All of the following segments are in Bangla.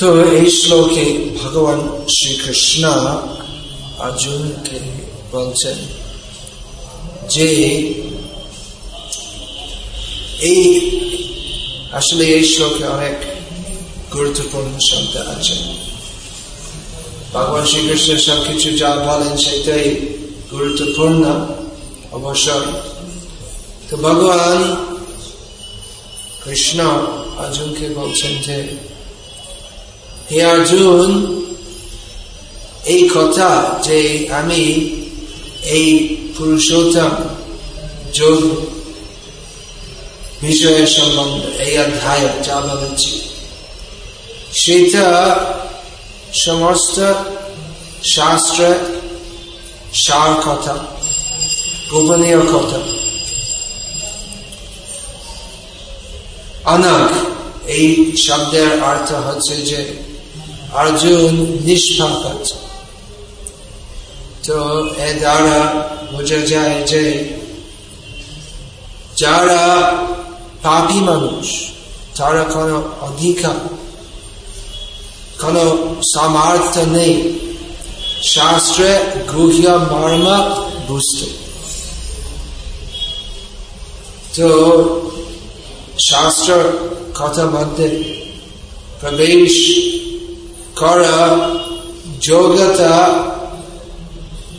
তো এই শ্লোকে ভগবান শ্রীকৃষ্ণ অর্জুনকে বলছেন যে, এই আসলে এই শ্লোকে অনেক গুরুত্বপূর্ণ শব্দ আছে। ভগবান শ্রীকৃষ্ণ সব কিছু যা বলেন সেটাই গুরুত্বপূর্ণ, অবশ্যই। তো ভগবান কৃষ্ণ অর্জুনকে বলছেন যে হে অর্জুন, এই কথা যে আমি এই পুরুষোত্তম যোগ বিষয়ের সম্বন্ধে এই অধ্যায় যা বলেছি, সেটা সমস্ত শাস্ত্র সার কথা, গোপনীয় কথা। অনাগ এই শব্দের অর্থ হচ্ছে যে অর্জুন নিষ্পাপ আছে তো এ দ্বারা বোঝা যায় যে যারা পাপি মানুষ, তারা কোনো অধিকার, কোন সামর্থ্য নেই। শাস্ত্রে গুহ্য মর্ম বুঝতে। তো শাস্ত্র কথা মধ্যে প্রবেশ করা, যোগ্যতা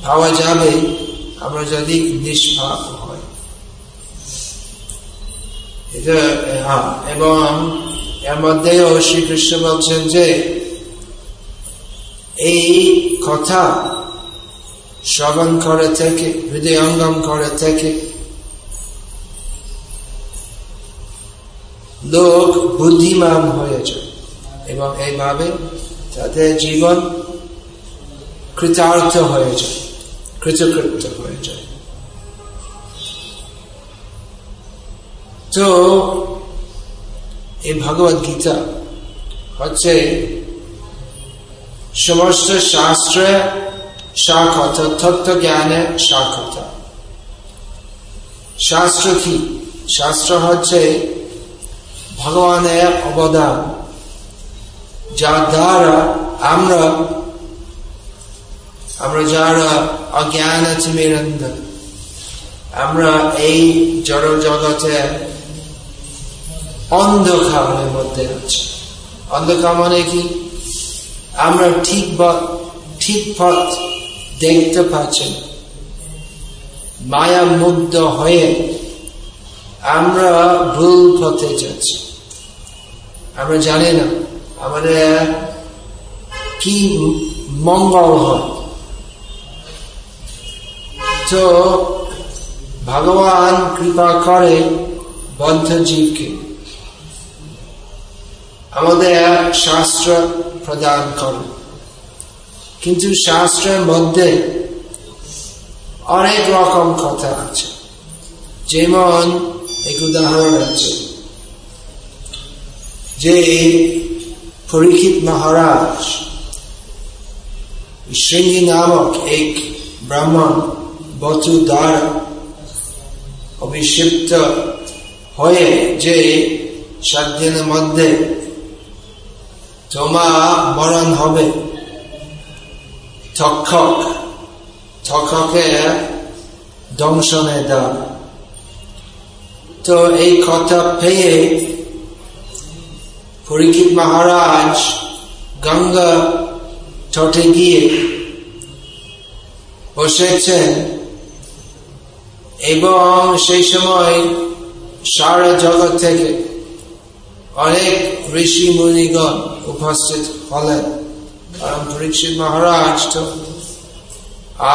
পাওয়া যাবে, আমরা যদি নিষ্পাপ হয় হ্যাঁ এবং এর মধ্যেও শ্রীকৃষ্ণ বলছেন যে, এই কথা শ্রবণ করে থেকে হৃদয়ঙ্গম করে থেকে, লোক বুদ্ধিমান হয়ে যায়। এবং এইভাবে তাদের জীবন কৃতার্থ হয়ে যায়, কৃতকৃত্য হয়ে যায়। তো এই ভগবত গীতা হচ্ছে সমস্ত শাস্ত্রে সাক্ষতা জ্ঞানে সাক্ষতা শাস্ত্র কি? শাস্ত্র হচ্ছে ভগবানের অবদান। যার দ্বারা আমরা আমরা যারা অজ্ঞান আছে মেরন্দ আমরা এই জড় জগতে অন্ধকারের মধ্যে আছি। অন্ধকার মানে কি? আমরা ঠিক ঠিক পথ দেখতে পাচ্ছি মায়া মুগ্ধ হয়ে আমরা ভুল পথে যাচ্ছি। আমরা জানি না আমাদের কি মঙ্গল হয়? তো ভগবান কৃপা করে বদ্ধ জীবকে আমাদের শাস্ত্র প্রদান করে। কিন্তু শাস্ত্রের মধ্যে অনেক রকম কথা আছে। যেমন এক উদাহরণ আছে। যে মহারাজ শৃঙ্গী নামক এক ব্রাহ্মণ বতু দ্বারা অভিষিপ্ত হয়ে যে সাত দিনের মধ্যে তোমা মরণ হবে তক্ষক তক্ষকে দংশনে দাও তো এই কথা পেয়ে পরীক্ষিত মহারাজ গঙ্গা তটে গিয়ে বসেছেন এবং সেই সময় সারা জগৎ থেকে অনেক ঋষি মুনিগণ উপস্থিত হলেন। কারণ পরীক্ষিত মহারাজ তো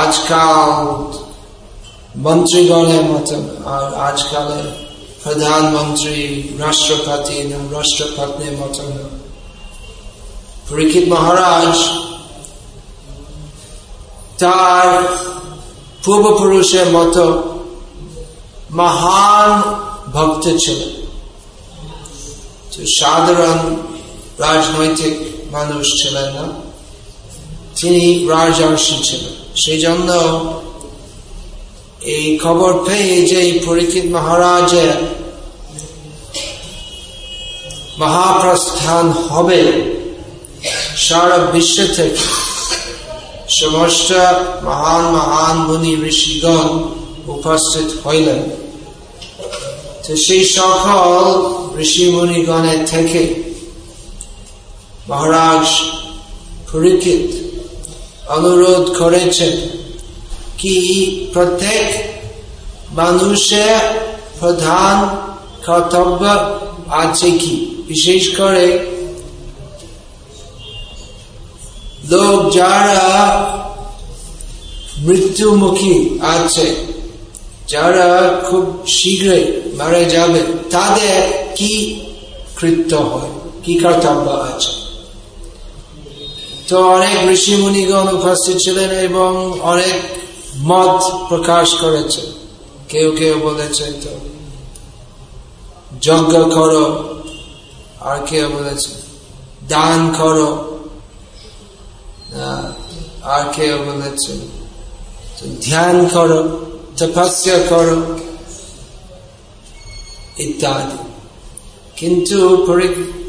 আজকাল মন্ত্রীগণের মতন, আর আজকালের প্রধানমন্ত্রী রাষ্ট্রপতি না রাষ্ট্রপতির মতন পরীক্ষিত মহারাজ তার পূর্বপুরুষের মতো মহান ভক্ত ছিল। সাধারণ রাজনৈতিক মানুষ ছিলেন না। তিনি রাজর্ষি ছিলেন সেই জন্য এই খবর পেয়ে যে পরীক্ষিত মহারাজের মহাপ্রস্থান হবে, সারা বিশ্ব থেকে সমস্ত মহান মহান মুনি ঋষিগণ উপস্থিত হইলেন। তো সেই সকল ঋষি মুনিগণের থেকে মহারাজ পরীক্ষিত অনুরোধ করেছেন কি প্রত্যেক মানুষের প্রধান কর্তব্য আছে কি বিশেষ করে লোক যারা মৃত্যুমুখী আছে যারা খুব শীঘ্রই মারা যাবে তাদের কি কৃত্য হয় কি কর্তব্য আছে তো অনেক ঋষি উপস্থিত ছিলেন এবং অনেক মত প্রকাশ করেছে। কেউ কেউ বলেছে তো, যজ্ঞ করো, আর কেউ বলেছে দান করো আর কেউ বলেছে ধ্যান করো, তপস্যা করো, ইত্যাদি। কিন্তু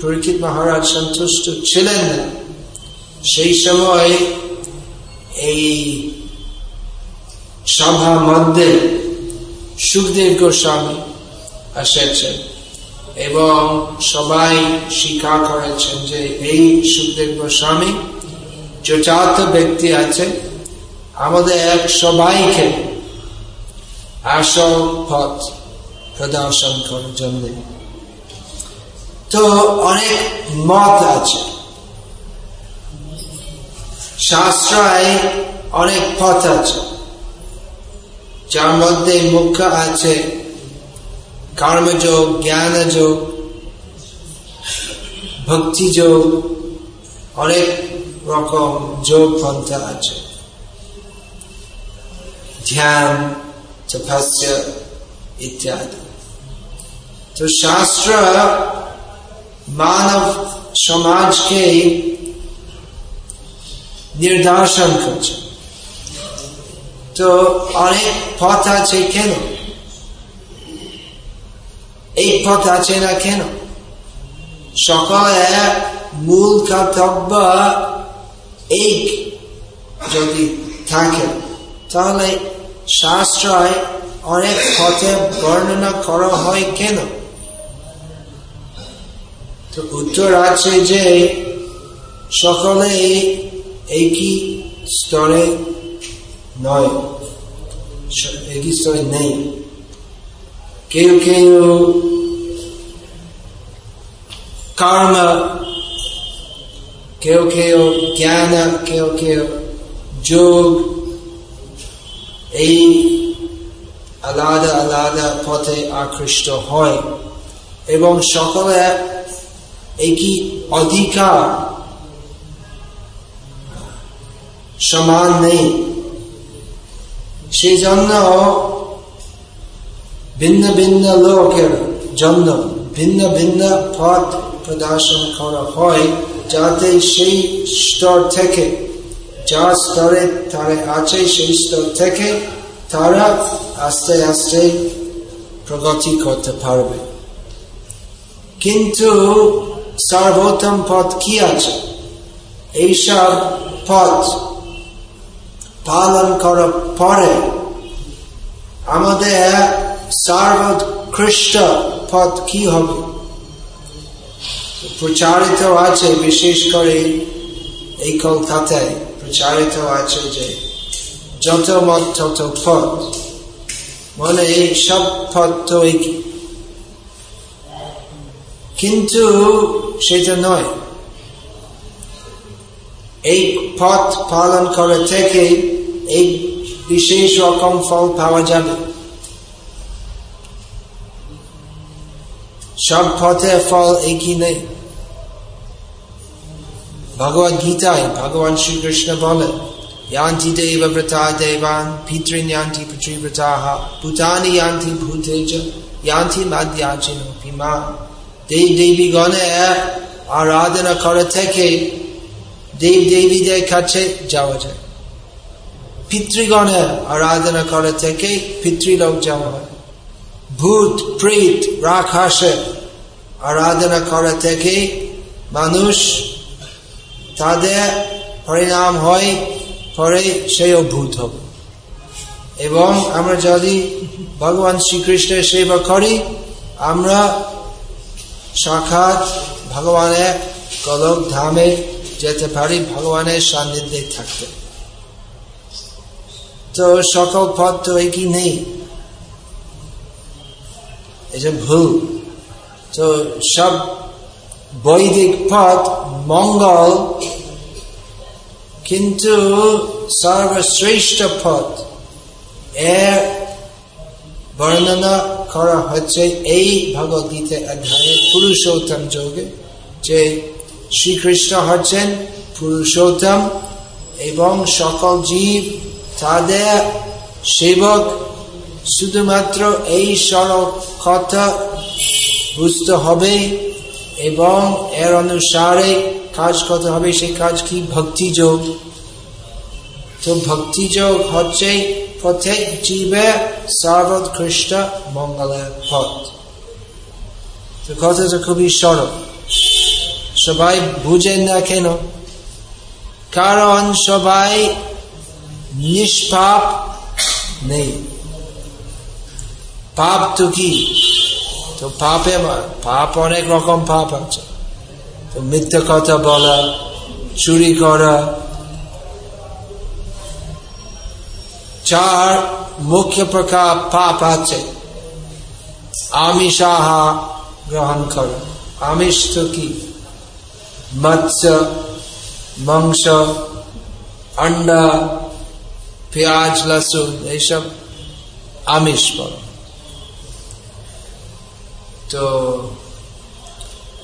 পরীক্ষিত মহারাজ সন্তুষ্ট ছিলেন না। সেই সময় এই সভা মধ্যে সুখদেব গোস্বামী এসেছেন এবং সবাই স্বীকার করেছেন যে এই সুখদেব গোস্বামী যথার্থ ব্যক্তি আছে আমাদের এক সবাইকে আসল পথ প্রদর্শন করার জন্য। তো অনেক মত আছে। শাস্ত্রায় অনেক পথ আছে। যার মধ্যে মুখ্য আছে কর্মযোগ জ্ঞান যোগ ভক্তি যোগ অনেক রকম যোগ পন্থা আছে। ধ্যান ইত্যাদি। তো শাস্ত্র মানব সমাজকে নির্দেশন করছে। তো অনেক পথ আছে কেন? এই পথ আছে না কেন? সকলে মূল কর্তব্য এই যদি থাকে, তাহলে শাস্ত্রায় অনেক পথে বর্ণনা করা হয় কেন? তো উত্তর আছে যে সকলে একই স্তরে নয়। নেই। কেউ কেউ কর্ম কেউ কেউ জ্ঞান, কেউ কেউ যোগ, এই আলাদা আলাদা পথে আকৃষ্ট হয় এবং সকলে একই অধিকার সমান নেই। সেই জন্য ভিন্ন ভিন্ন লোকের জন্য, ভিন্ন ভিন্ন পথ প্রদর্শন করা হয় যাতে সেই স্তর থেকে, যা স্তরে তারা আছে, সেই স্তর থেকে তারা আস্তে আস্তে প্রগতি করতে পারবে। কিন্তু সর্বোত্তম পথ কি আছে? এইসব পথ পালন করার পরে আমাদের সর্বোৎকৃষ্ট পথ কি হবে? প্রচারিত আছে, বিশেষ করে এই কলকাতায় প্রচারিত আছে যে যত মত, তত পথ। মানে এই সব পথ তো একই কিন্তু সেটা নয়। এই পথ পালন করে থেকে এই বিশেষ রকম ফল পাওয়া যাবে। সব পথে ফল একই নেই। ভগবদ গীতায় ভগবান শ্রীকৃষ্ণ বলেন, ইয়ান্তি দেব ব্রতা দেবান পিতৃন্যান্তি পৃথিব্রতাহ ভূতানি ইয়ান্তি ভূতেজ ইয়ান্তি মাদ্যাচিন ভীমা দেব দেবীগণে আরাধনা করে থেকে দেব দেবীদের কাছে যাওয়া যায়। পিতৃগণের আরাধনা করে থেকে পিতৃলোক যাওয়া হয় ভূত, প্রেত রাখাসে আরাধনা করে থেকে মানুষ তাদের পরিণাম হয়, পরে সেও ভূত হবে। এবং আমরা যদি ভগবান শ্রীকৃষ্ণের সেবা করি, আমরা সাক্ষাৎ ভগবানের কলক ধামে যেতে পারি, ভগবানের সান্নিধ্যে থাকতে। তো সকল পথ তো একই নেই। এটা ভুল তো সব বৈদিক পথ মঙ্গল, কিন্তু সর্বশ্রেষ্ঠ পথ এর বর্ণনা করা হচ্ছে এই ভগবদ্গীতা অধ্যায়ে পুরুষোত্তম যোগে, যে শ্রীকৃষ্ণ হচ্ছেন পুরুষোত্তম এবং সকল জীব তাদের সেবক শুধুমাত্র এই সরল কথা বুঝতে হবে এবং এর অনুসারে কাজ করতে হবে। সেই কাজ কি? ভক্তিযোগ। তো ভক্তিযোগ হচ্ছে প্রত্যেক জীবে সর্বোৎকৃষ্ট মঙ্গলের পথ। তো কথাটা খুবই সরল। সবাই বুঝেন না কেন? কারণ সবাই নিষ্পাপ নেই। পাপ তো কি? তো পাপে পাপ অনেক রকম পাপ আছে। তো মিথ্যা কথা বলা, চুরি করা। চার মুখ্য প্রকার পাপ আছে। আমিষ আহা গ্রহণ করা। আমিষ তো কি? মৎস্য, মাংস, আন্ডা পেঁয়াজ লসুন এইসব আমিষ বল। তো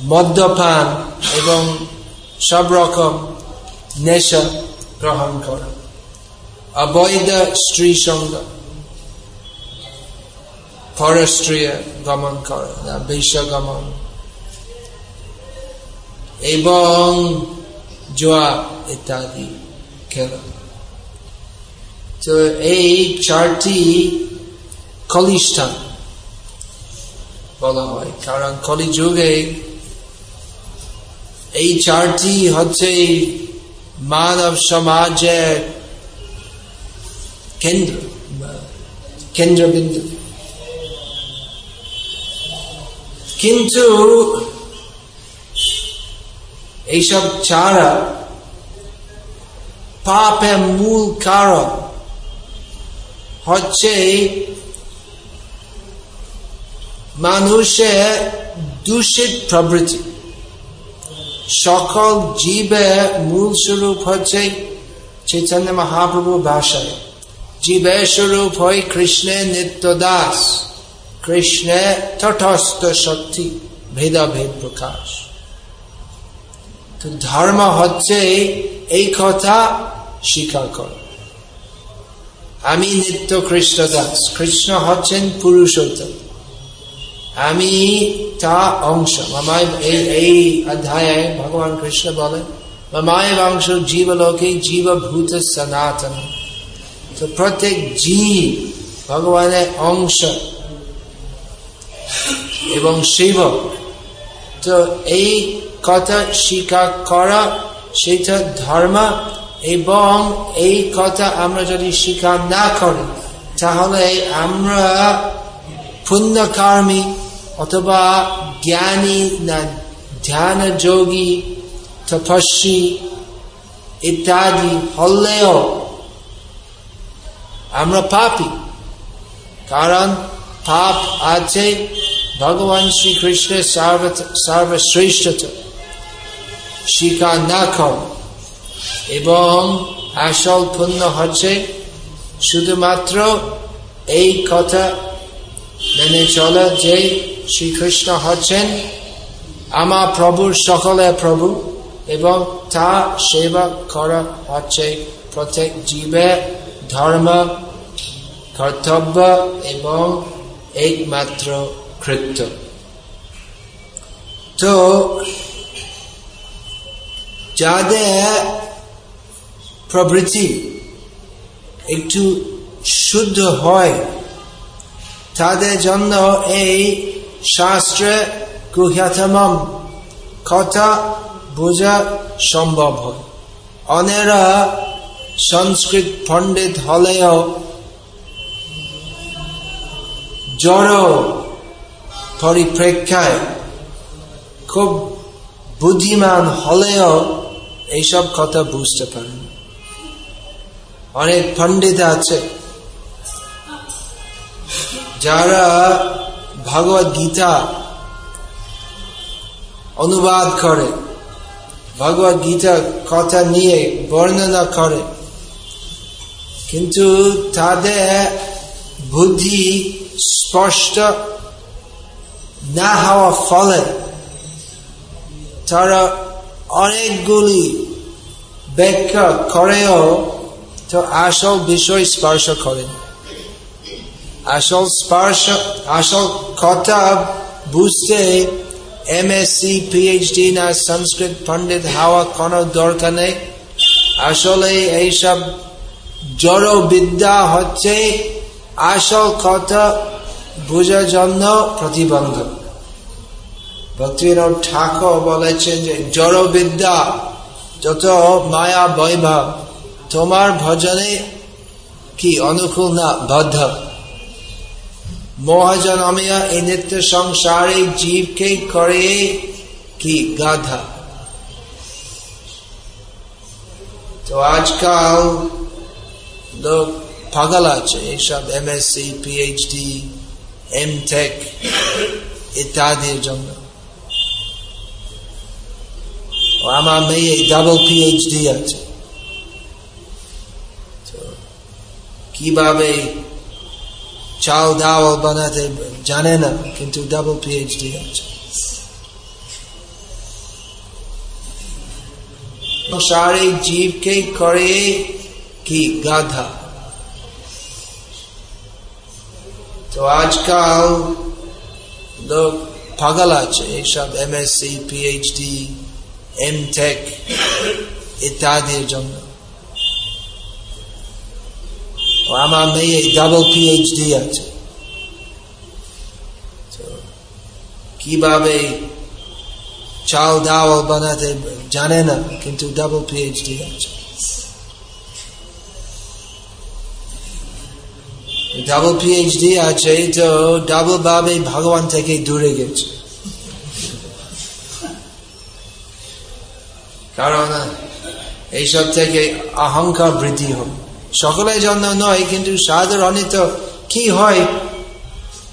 মদ্যপান এবং সব রকম নেশা গ্রহণ করা। অবৈধ স্ত্রী সঙ্গ। পরস্ত্রীয় গমন করা গমন। এবং জোয়া ইত্যাদি খেলা। তো এই চারটি কলিষ্ঠান বলা হয়, কারণ কলি যুগে এই চারটি হচ্ছে মানব সমাজের কেন্দ্র, কেন্দ্রবিন্দু। কিন্তু এইসব ছাড়া পাপের মূল কারণ হচ্ছে মানুষের দূষিত প্রবৃত্তি সকল জীবের মূল স্বরূপ হচ্ছে চৈতন্য মহাপ্রভু ভাষায়। জীবের স্বরূপ হয় কৃষ্ণের নিত্য দাস। কৃষ্ণের তটস্থ শক্তি, ভেদাভেদ প্রকাশ। তো ধর্ম হচ্ছে এই কথা স্বীকার কর। আমি নিত্য কৃষ্ণ দাস কৃষ্ণ হচ্ছেন পুরুষোত্তম। আমি তা অংশ। মামায় এই অধ্যায়ে ভগবান কৃষ্ণ বলেন, মামায় অংশ জীবলোকে জীবভূত সনাতন। তো প্রত্যেক জীব ভগবানের অংশ এবং শিব। তো এই কথা স্বীকার করা, সেটা ধর্ম এবং এই কথা আমরা যদি স্বীকার না করি, তাহলে আমরা পুণ্যকর্মী অথবা জ্ঞানী না ধ্যান যোগী তপস্বী ইত্যাদি হলেও আমরা পাপি। কারণ পাপ আছে, ভগবান শ্রীকৃষ্ণের সর্বশ্রেষ্ঠতা স্বীকার না কর এবং আসল পুণ্য হচ্ছে শুধুমাত্র এই কথা মেনে চলা যে শ্রীকৃষ্ণ হচ্ছেন আমার প্রভুর সকলে প্রভু এবং তা সেবা করা হচ্ছে প্রত্যেক জীবের ধর্ম, কর্তব্য এবং একমাত্র কৃত্য। তো যাদের প্রবৃত্তি একটু শুদ্ধ হয়। তাদের জন্য এই শাস্ত্রে গুহ্যতম কথা বোঝা সম্ভব হয়। অনেরা সংস্কৃত পণ্ডিত হলেও জড় পরিপ্রেক্ষায় খুব বুদ্ধিমান হলেও এইসব কথা বুঝতে পারেন। অনেক পণ্ডিত আছে। যারা ভগবত গীতা অনুবাদ করে, ভগবত গীতা কথা নিয়ে বর্ণনা করে, কিন্তু তাদের বুদ্ধি স্পষ্ট না হওয়া ফলে তারা অনেকগুলি ব্যাখ্যা করেও তো আসল বিষয় স্পর্শ করেন। আসল স্পর্শ, আসল কথা বুঝতে এম এস সি পিএইচডি না সংস্কৃত পণ্ডিত হওয়া কোনো দরকার নেই। আসলে এইসব জড় বিদ্যা হচ্ছে আসল কথা বোঝার জন্য প্রতিবন্ধক। ভক্তিবিনোদ ঠাকুর বলেছেন যে জড় বিদ্যা যত মায়া বৈভব তোমার ভজনে কি অনুকূল না বদ্ধ মহাজন আমিয়া এই নিত্য সংসারে জীবকে করে কি গাধা? তো আজকাল লোক পাগল আছে, এইসব M S C PhD M tech ইত্যাদির জন্য। আমার মেয়ে ডাবল পিএইচডি আছে। কীভাবে চাল ডাল বানাতে জানে না, কিন্তু ডাবল পিএইচডি আছে। সারে জীবকে করে কি গাধা। তো আজকাল লোক পাগল আছে এইসব M S C PhD M tech ইত্যাদির জন্য। আমার মেয়ে ডাবল পিএইচডি আছে কীভাবে চাল ডাল বানাতে জানে না কিন্তু ডাবল পিএইচডি আছে ডাবল পিএইচডি আছে তো ডাবল ভাবে ভগবান থেকে দূরে গেছে কারণ এইসব থেকে অহংকার বৃদ্ধি হয় সকলের জন্য নয়, কিন্তু সাধারণত কি হয়?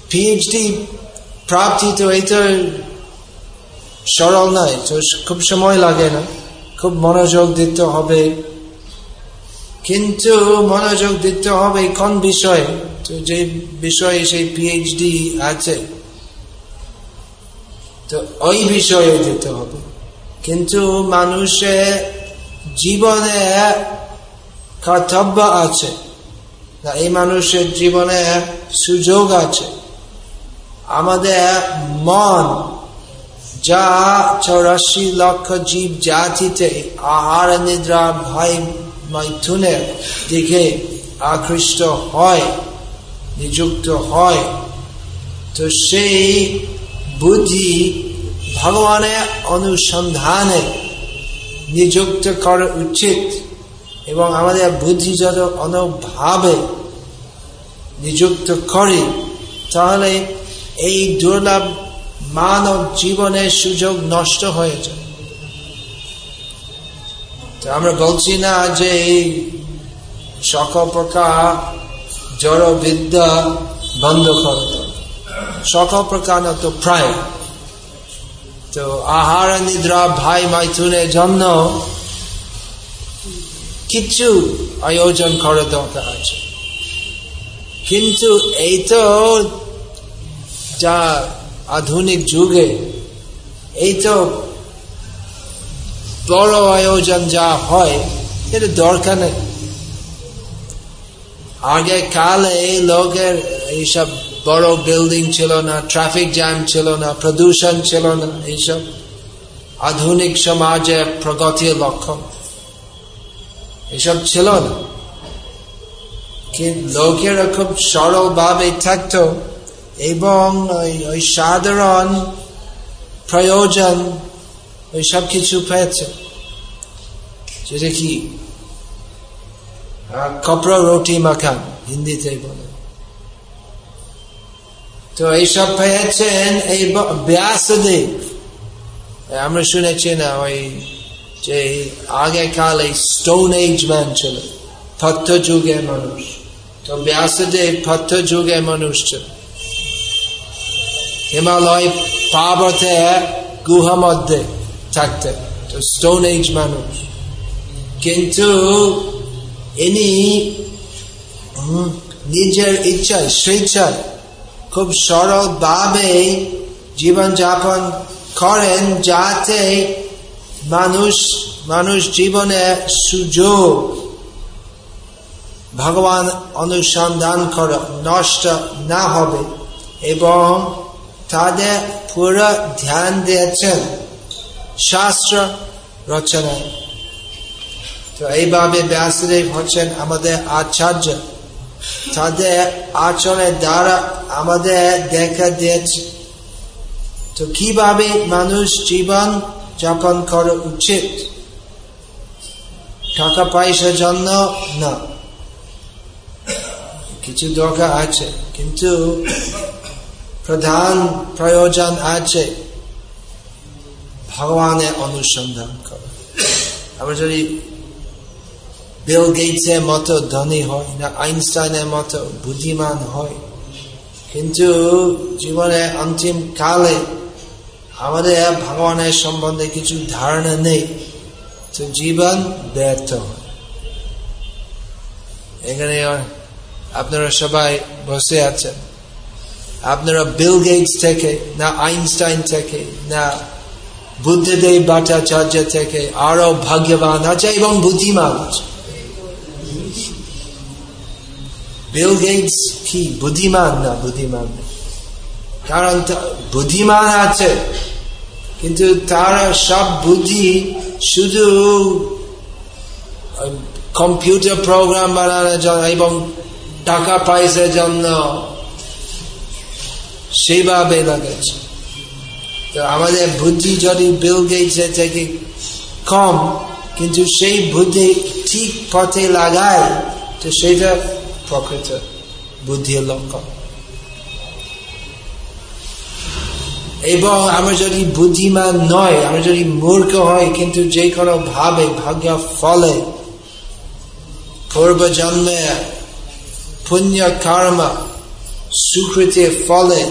পিএইচডি প্রাপ্তি তো এই তো সরল নয়, তো খুব সময় লাগে না, খুব মনোযোগ দিতে হবে। কিন্তু মনোযোগ দিতে হবে কোন বিষয়ে? তো যে বিষয়ে সেই পিএইচডি আছে, তো ওই বিষয়ে দিতে হবে। কিন্তু মানুষের জীবনে কর্তব্য আছে। এই মানুষের জীবনে সুযোগ আছে। আমাদের মন যা চৌরাশি লক্ষ জীব জাতিতে আহার, নিদ্রা, ভয়, মৈথুনের দিকে আকৃষ্ট হয়, নিযুক্ত হয়। তো সেই বুদ্ধি ভগবানের অনুসন্ধানে নিযুক্ত করা উচিত। এবং আমাদের বুদ্ধি যত অনুভাবে নিযুক্ত করি, তাহলে এই দুর্লভ মানব জীবনের সুযোগ নষ্ট হয়ে যায়। আমরা বলছি না যে এই সকল প্রকার জড় বিদ্যা বন্ধ করত সকল প্রকার তো প্রায়। তো আহার নিদ্রা ভাই মাইথুনের জন্য কিছু আয়োজন করা দরকার আছে। কিন্তু এই তো যা আধুনিক যুগে, এই তো বড় আয়োজন যা হয় এটা দরকার নেই। আগে কালে লোকের এইসব বড় বিল্ডিং ছিল না ট্রাফিক জ্যাম ছিল না, প্রদূষণ ছিল না, এইসব আধুনিক সমাজের প্রগতির লক্ষণ। এসব ছিল না। লোকেরা খুব সরল ভাবে থাকত এবং ওই সাধারণ প্রয়োজন, ওই সব কিছু পেয়েছে। সেটা কি কপড়া রুটি মাখান হিন্দিতে বলে। তো এইসব পেয়েছেন এই ব্যাসদেব। আমরা শুনেছি না, ওই যে আগে কালে স্টোন এজ ম্যান ছিল পথ্য যুগে মানুষ। তো ব্যাসদেব পথ্য যুগে মানুষ ছিল। হিমালয় পাবতে গুহা মধ্যে থাকতে, তো স্টোন এজ মানুষ। কিন্তু ইনি নিজের ইচ্ছায়, স্বেচ্ছায় খুব সরল ভাবে জীবন যাপন করেন যাতে মানুষ মানুষ জীবনে সুযোগ। ভগবান অনুসন্ধান করা, নষ্ট না হবে এবং তাদের পুরো ধ্যান দিয়েছেন শাস্ত্র রচনায়। তো এইভাবে ব্যাসদেব হচ্ছেন আমাদের আচার্য। তাদের আচরণের দ্বারা আমাদের দেখা দিয়েছে। তো কীভাবে মানুষ জীবন যাপন করা উচিত, টাকা পয়সার জন্য না। কিছু দরকার আছে, কিন্তু প্রধান প্রয়োজন আছে। ভগবানের অনুসন্ধান করা। আমরা যদি বিল গেটসের মতো ধনী হয় না আইনস্টাইনের মতো বুদ্ধিমান হয়, কিন্তু জীবনে অন্তিম কালে আমাদের ভগবানের সম্বন্ধে কিছু ধারণা নেই। তো জীবন ব্যর্থ। এখানে আপনারা সবাই বসে আছেন। আপনারা বিল গেটস থেকে, না আইনস্টাইন থেকে, না বুদ্ধদেব ভট্টাচার্য থেকে আরও ভাগ্যবান আছে এবং বুদ্ধিমান আছে। বিল গেটস কি? বুদ্ধিমান না বুদ্ধিমান? কারণ বুদ্ধিমান আছে। কিন্তু তারা সব বুদ্ধি শুধু কম্পিউটার প্রোগ্রাম বানানোর জন্য এবং টাকা পয়সার জন্য সেভাবে লাগাচ্ছে তো আমাদের বুদ্ধি যদি বিল গেটসের থেকে কম, কিন্তু সেই বুদ্ধি ঠিক পথে লাগায়, তো সেটা প্রকৃত বুদ্ধির লক্ষ্য এবং আমরা যদি বুদ্ধিমান নয়, আমরা যদি মূর্খ হয়, কিন্তু যে কোনো ভাবে ভাগ্য ফলে পূর্ব জন্মে পুণ্য কর্ম, সুকৃতির ফলে,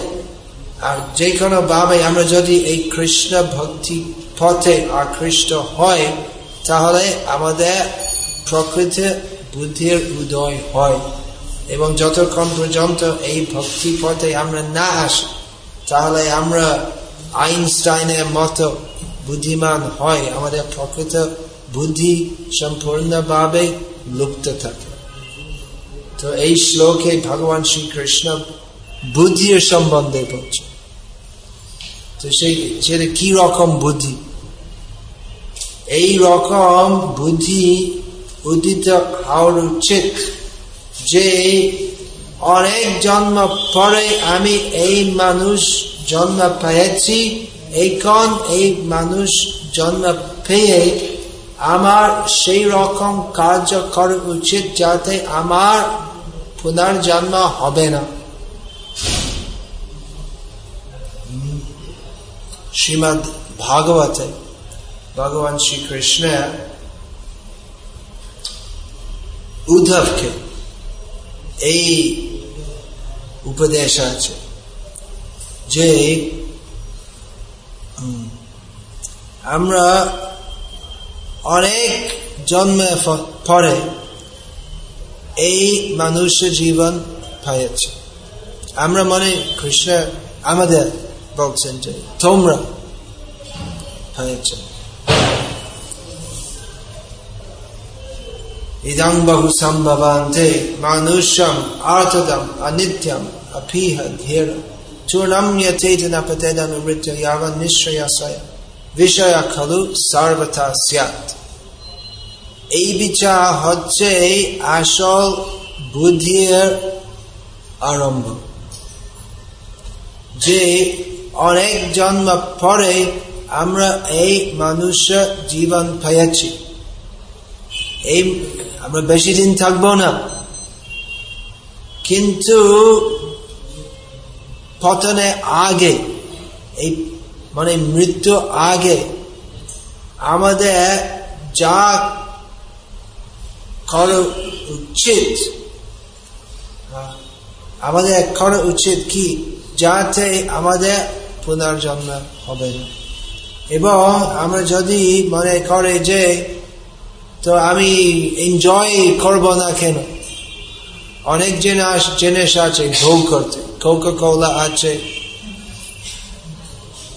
আর যে কোনো ভাবে আমরা যদি এই কৃষ্ণ ভক্তি পথে আকৃষ্ট হয়, তাহলে আমাদের প্রকৃত বুদ্ধির উদয় হয়। এবং যতক্ষণ পর্যন্ত এই ভক্তি পথে আমরা না আসি তাহলে আমরা আইনস্টাইনের মতো বুদ্ধিমান হয়, আমাদের প্রকৃত বুদ্ধি সম্পূর্ণভাবে লুপ্ত থাকে। তো এই শ্লোকে ভগবান শ্রীকৃষ্ণ বুদ্ধির সম্বন্ধে বলছে তো সেই সেটা কি রকম বুদ্ধি? এই রকম বুদ্ধি উদিত হওয়ার উচিত যে অনেক জন্ম পরে আমি এই মানুষ জন্ম পেয়েছি। এখন এই মানুষ জন্ম পেয়ে আমার সেই রকম কার্য করা উচিত যাতে আমার পুনর্জন্ম হবে না। শ্রীমদ ভাগবতে ভগবান শ্রীকৃষ্ণ উদ্ধবকে এই উপদেশ আছে যে আমরা অনেক জন্মে পরে এই মানুষ জীবন পাইছে আমরা মনে কৃষ্ণ আমাদের বলছেন যে তোমরা পাইছে ইদং বহু সম্ভবান্তে মানুষম আর্থদম অনিত্যম অপিহ ধীর। চূর্ণম চেতন পতেদনুবৃত্ত ইয়াবন নিশ্চয়াশয় বিষয় খলু সর্বথা স্যাত এই বিচার হচ্ছে আসল বুদ্ধির আরম্ভ। যে অনেক জন্ম পরে আমরা এই মানুষ জীবন পেয়েছি। এই আমরা বেশি দিন থাকব না। কিন্তু পতনে আগে, এই মানে মৃত্যু আগে আমাদের যা করা উচিত, আমাদের করা উচিত কি? যাতে আমাদের পুনর্জন্ম হবে। এবং আমরা যদি মনে করে যে তো আমি এনজয় করব না কেন? অনেক জিনিস জিনিস আছে ভোগ করতে। কোকা কোলা আছে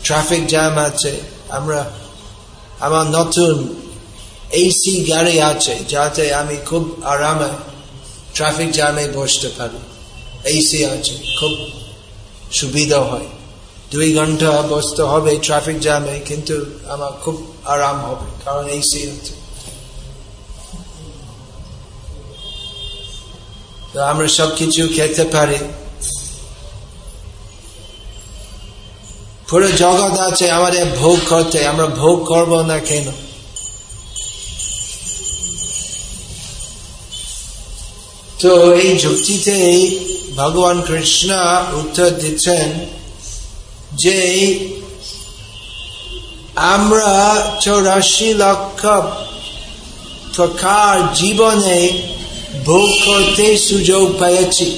ট্রাফিক জ্যাম আছে, আমরা, আমার নতুন এসি গাড়ি আছে, যাতে আমি খুব আরামে ট্রাফিক জ্যামে বসতে পারি। এসি আছে, খুব সুবিধা হয়। দুই ঘণ্টা বসতে হবে ট্রাফিক জ্যামে কিন্তু আমার খুব আরাম হবে, কারণ এসি আছে। তো আমরা সবকিছু খেতে পারি। পুরো জগৎ আছে আমাদের ভোগ করতে, আমরা ভোগ করব না কেন? তো এই যুক্তিতে ভগবান কৃষ্ণ উত্তর দিচ্ছেন যে আমরা চৌরাশি লক্ষ প্রকার জীবনে ভোগ করতে সুযোগ পেয়েছি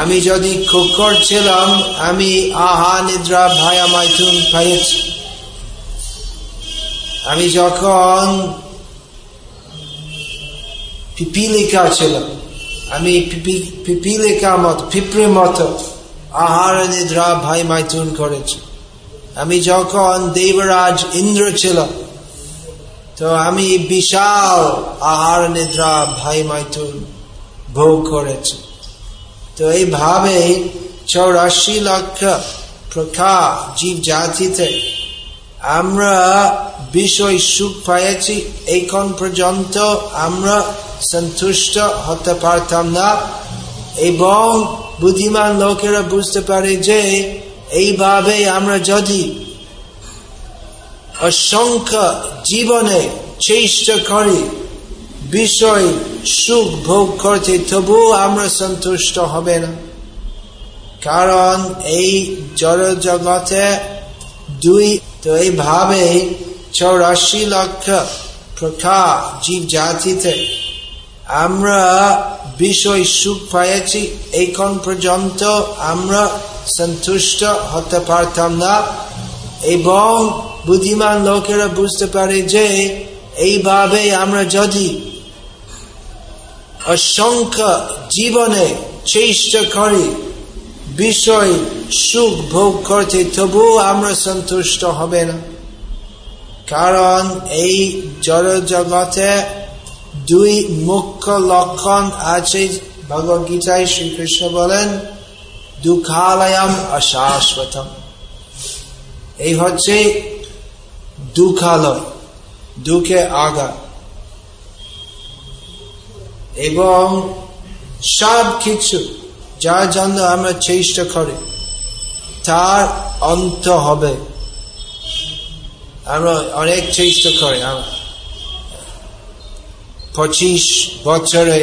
আমি যদি কুকুর ছিলাম, আমি আহা নিদ্রা ভায়া মাইথুন পেয়েছি আমি যখন পিপিলিকা ছিলাম, আমি পিপিলিকা মত, পিঁপড়ে মত, আহার নিদ্রা ভাই মাইথুন করেছি। আমি যখন দেবরাজ ইন্দ্র ছিলাম তো আমি বিশাল আহার নিদ্রা ভাই মাইথুন ভোগ করেছি। তো এইভাবে চৌরাশি লক্ষ প্রকার জীব জাতিতে আমরা বিষয় সুখ পাইছি এখন পর্যন্ত আমরা সন্তুষ্ট হতে পারতাম না এবং বুদ্ধিমান লোকেরা বুঝতে পারে যে এইভাবে আমরা যদি অসংখ্য জীবনে চেষ্টা করি বিষয় সুখ ভোগ করতে তবু আমরা সন্তুষ্ট হবে না। কারণ এই জড় জগতে দুই তো এইভাবে চৌরাশি লক্ষ প্রকার জীব জাতিতে আমরা বিষয় সুখ পাইছি এখন পর্যন্ত আমরা সন্তুষ্ট হতে পারতাম না। এবং বুদ্ধিমান লোকেরা বুঝতে পারে যে এইভাবে আমরা যদি অসংখ্য জীবনে চেষ্টা করি বিষয় সুখ ভোগ করতে তবু আমরা সন্তুষ্ট হবে না। কারণ এই জড় জগতে দুই মুখ্য লক্ষণ আছে। ভগবত গীতায় শ্রীকৃষ্ণ বলেন, দুঃখালয়াম অশাশ্বতম। এই হচ্ছে দুঃখালয়, দুঃখে আগা এবং সব কিছু যার জন্য আমরা চেষ্টা করি, তার অন্ত হবে। আমরা অনেক চেষ্টা করি। পঁচিশ বছরে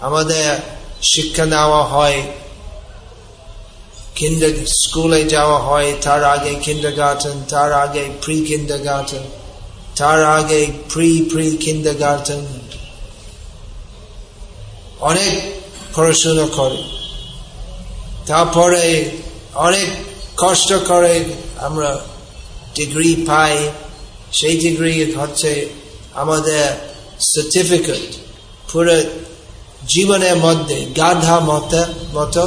আমাদের শিক্ষা নেওয়া হয়। কিন্ডার স্কুলে যাওয়া হয় তার আগে কিন্ডার গার্টেন তার আগে প্রি কিন্ডার গার্টেন তার আগে প্রি প্রি কিন্ডার গার্টেন অনেক পড়াশোনা করে তারপরে অনেক কষ্ট করে আমরা ডিগ্রি পাই সেই ডিগ্রি হচ্ছে আমাদের সার্টিফিকেট পুরো জীবনের মধ্যে গাধা মতো মতো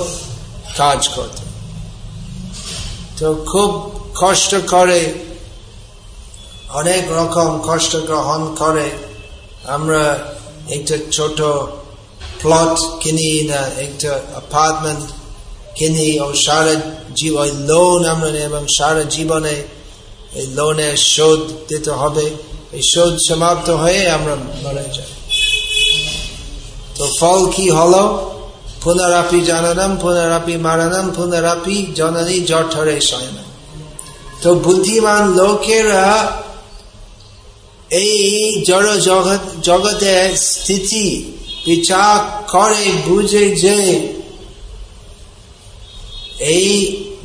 কাজ করতে তো খুব কষ্ট করে, অনেক রকম কষ্ট গ্রহণ করে আমরা একটা ছোট প্লট কিনি না, একটা অ্যাপার্টমেন্ট কিনি ও সারা জীবন লোন আমরা এবং সারা জীবনে এই লোনের শোধ দিতে হবে। এই শোধ সমাপ্ত হয়ে আমরা মারা যাই। তো ফল কি হলো? পুনরাপি জানানাম পুনরাপি মারানাম পুনরাপি জননী জঠরে শয়নাম তো বুদ্ধিমান লোকেরা এই জড় জগৎ জগতের স্থিতি বিচার করে বুঝে যে এই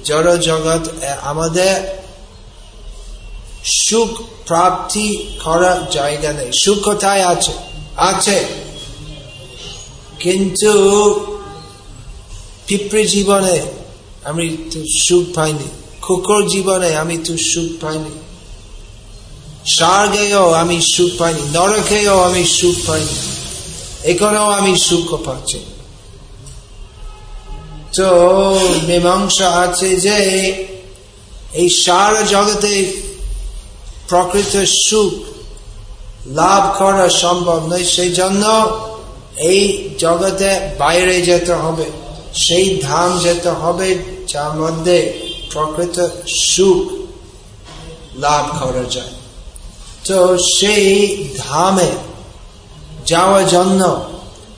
জড় জগৎ আমাদের সুখ প্রাপ্তি করার জায়গা নেই সুখ কোথায় আছে আছে কিন্তু পিঁপড়ে জীবনে আমি তো সুখ পাইনি। কুকুর জীবনে আমি তো সুখ পাইনি। স্বর্গেও আমি সুখ পাইনি। নরকেও আমি সুখ পাইনি। এখানেও আমি সুখ পাচ্ছি। তো মীমাংসা আছে যে এই সারা জগতে প্রকৃত সুখ লাভ করা সম্ভব নয়। সেই জন্য এই জগতে বাইরে যেতে হবে। সেই ধাম যেতে হবে, যার মধ্যে প্রকৃত সুখ লাভ করা যায় তো সেই ধামে যাওয়ার জন্য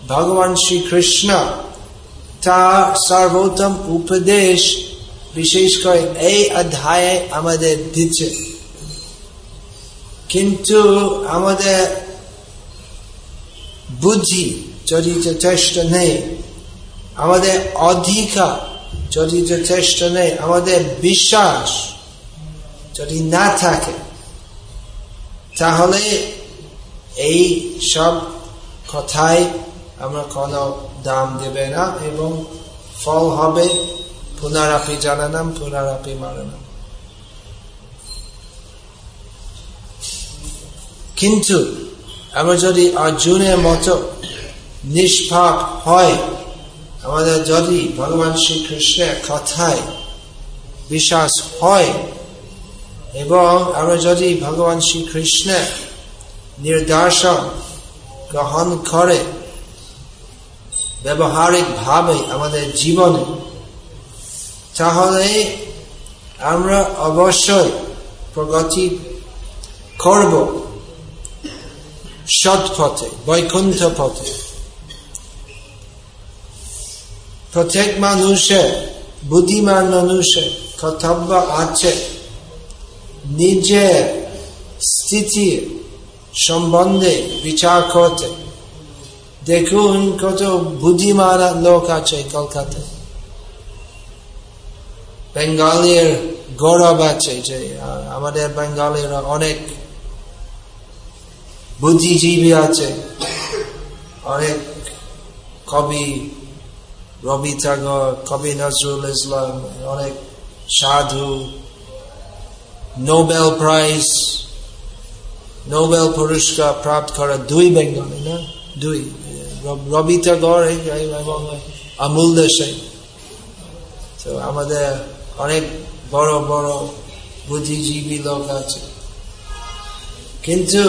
ভগবান শ্রীকৃষ্ণ তার সর্বোত্তম উপদেশ বিশেষ করে এই অধ্যায়ে আমাদের দিচ্ছে। কিন্তু আমাদের বুদ্ধি যদি যথেষ্ট নেই আমাদের অধিকার যদি যথেষ্ট নেই, আমাদের বিশ্বাস যদি না থাকে, তাহলে এই সব কথায় আমরা কোনো দাম দেবে না এবং ফল হবে পুনরাপি জানানাম পুনরাপি মারানাম কিন্তু আমরা যদি অর্জুনের মতো নিষ্পাপ হয় আমাদের যদি ভগবান শ্রীকৃষ্ণের কথায় বিশ্বাস হয় এবং আমরা যদি ভগবান শ্রীকৃষ্ণের নির্দেশন গ্রহণ করে ব্যবহারিক ভাবে আমাদের জীবনে, তাহলে আমরা অবশ্যই প্রগতি করব সৎ পথে, বৈকুণ্ঠ পথে। প্রত্যেক মানুষের বুদ্ধিমান মানুষের কর্তব্য আছে। নিজের স্থিতি সম্বন্ধে বিচার করতে। দেখুন কত বুদ্ধিমান লোক আছে কলকাতায়। বেঙ্গালের গৌরব আছে যে আমাদের বেঙ্গালের অনেক বুদ্ধিজীবী আছে। অনেক কবি রবি ঠাগর কবি নজরুল ইসলাম, অনেক সাধু, নোবেল প্রাইজ, নোবেল পুরস্কার প্রাপ্ত করা দুই বেঙ্গলে, না? দুই, রবি ঠাগর এবং অমূল্য সেন তো আমাদের অনেক বড় বড় বুদ্ধিজীবী লোক আছে। কিন্তু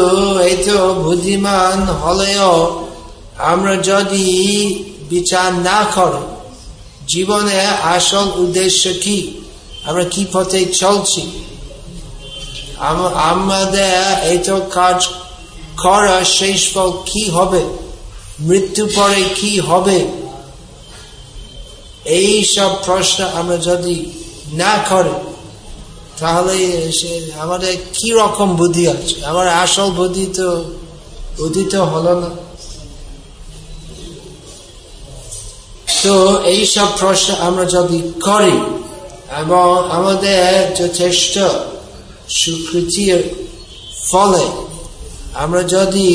এই তো বুদ্ধিমান হলেও আমরা যদি বিচার না করো। জীবনে আসল উদ্দেশ্য কি? আমরা কি পথে চলছি? আমাদের এই তো কাজ করা শেষ ফল কি হবে? মৃত্যু পরে কি হবে? এই সব প্রশ্ন আমরা যদি না করে, তাহলে আমাদের কি রকম বুদ্ধি আছে? আমার আসল বুদ্ধি তো উদিত হলো না। তো এইসব প্রশ্ন আমরা যদি করি, এবং আমাদের যথেষ্ট স্বীকৃতির ফলে আমরা যদি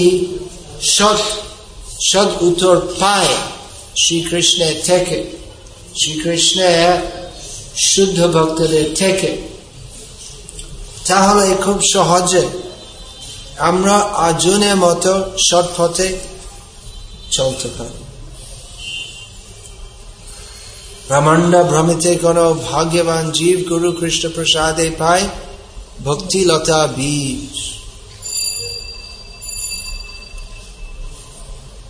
সৎ সৎ উত্তর পাই শ্রীকৃষ্ণের থেকে, শ্রীকৃষ্ণের শুদ্ধ ভক্তদের থেকে, তাহলে খুব সহজে আমরা আজনের মতো সৎ পথে চলতে পারি ব্রহ্মাণ্ড ভ্রমিতে কোন ভাগ্যবান জীব গুরু কৃষ্ণ প্রসাদে পায় ভক্তি লতা বীজ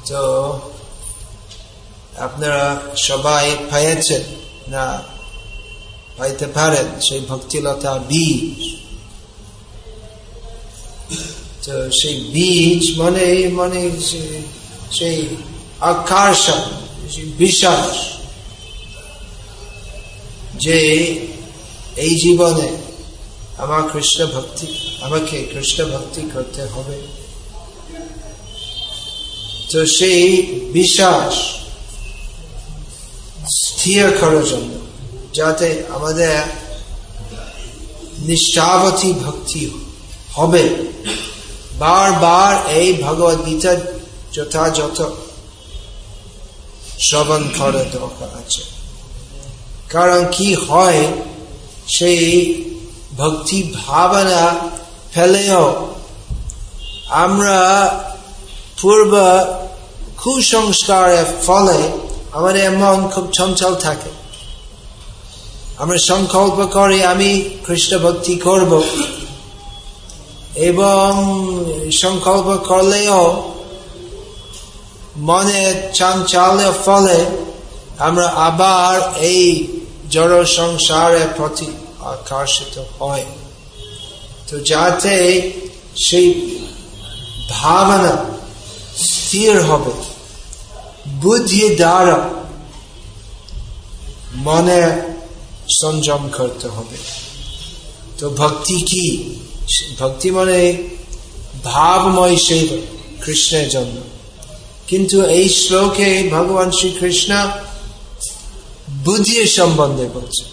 তো, আপনারা সবাই পাইছেন না? পাইতে পারেন সেই ভক্তিলতা বীজ তো সেই বীজ মানে মানে সেই আকর্ষণ বিশ্বাস যে এই জীবনে আমার কৃষ্ণ ভক্তি, আমাকে কৃষ্ণ ভক্তি করতে হবে। তো সেই বিশ্বাস স্থির করার জন্য, যাতে আমাদের নিষ্ঠাবতী ভক্তি হবে। বারবার এই ভগবত গীতা যথাযথ শ্রবণ করার দরকার আছে। কারণ কি হয়? সেই ভক্তি ভাবনা ফেলেও আমরা পূর্ব কুসংস্কারের ফলে আমাদের মন খুব চঞ্চল থাকে। আমরা সংকল্প করি, আমি খ্রিস্ট ভক্তি করব। এবং সংকল্প করলেও মনে চাঞ্চালের ফলে আমরা আবার এই জড় সংসারের প্রতি আকর্ষিত হয় তো যাতে সেই ভাবনা স্থির হবে বুদ্ধি দ্বারা মনে সংযম করতে হবে তো ভক্তি কি ভক্তি মানে ভাবময় সেবা কৃষ্ণের জন্য কিন্তু এই শ্লোকে ভগবান শ্রীকৃষ্ণ বুদ্ধির সম্বন্ধে বলছে।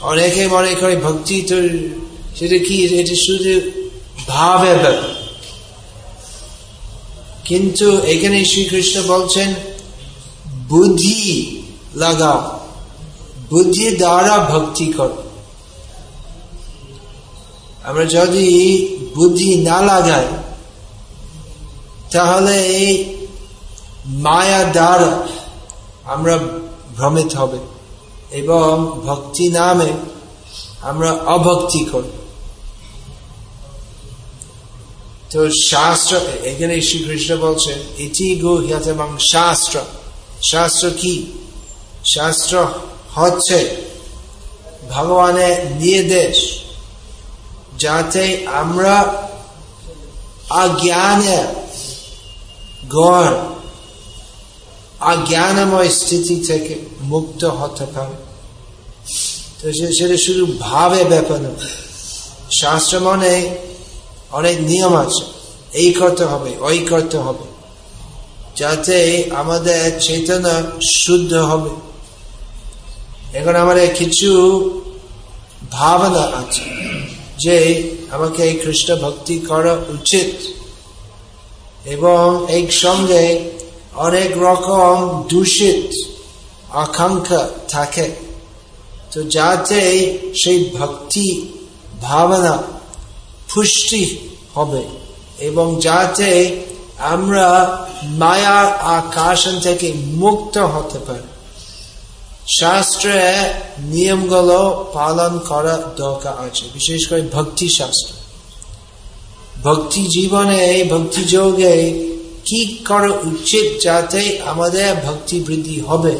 অনেকে মনে করে ভক্তি তো সেটা কি? এটা শুধু ভাবে ব্যাপার। কিন্তু এখানে শ্রীকৃষ্ণ বলছেন, বুদ্ধি লাগাও। বুদ্ধি দ্বারা ভক্তি কর। আমরা যদি বুদ্ধি না লাগাই, তাহলে মায়া দ্বারা আমরা ভ্রমিত হবে এবং ভক্তি নামে আমরা অভক্তি করি। তো শাস্ত্র, এখানে শ্রীকৃষ্ণ বলছেন ইতি গুহ্যত এবং শাস্ত্র। শাস্ত্র কি? শাস্ত্র হচ্ছে ভগবানের নির্দেশ যাতে আমরা অজ্ঞানে গড় অজ্ঞানময় স্থিতি থেকে মুক্ত হতে পারে। তো সেটা শুধু ভাবে ব্যাপার শাস্ত্র মনে অনেক নিয়ম আছে। এই করতে হবে, ওই করতে হবে। যাতে আমাদের চেতনা শুদ্ধ হবে। এখন আমাদের কিছু ভাবনা আছে যে আমাকে এই খ্রিস্ট ভক্তি করা উচিত। এবং এই সঙ্গে অনেক রকম দূষিত আকাঙ্ক্ষা থাকে। তো যাতে সেই ভক্তি ভাবনা পুষ্টি হবে এবং যাতে আমরা মায়ার আকাশন থেকে মুক্ত হতে পারি। শাস্ত্রে নিয়মগুলো পালন করা দরকার আছে, বিশেষ করে ভক্তি শাস্ত্র। ভক্তি জীবনে, ভক্তি যোগে কি করা উচিত যাতে আমাদের ভক্তি বৃদ্ধি হবে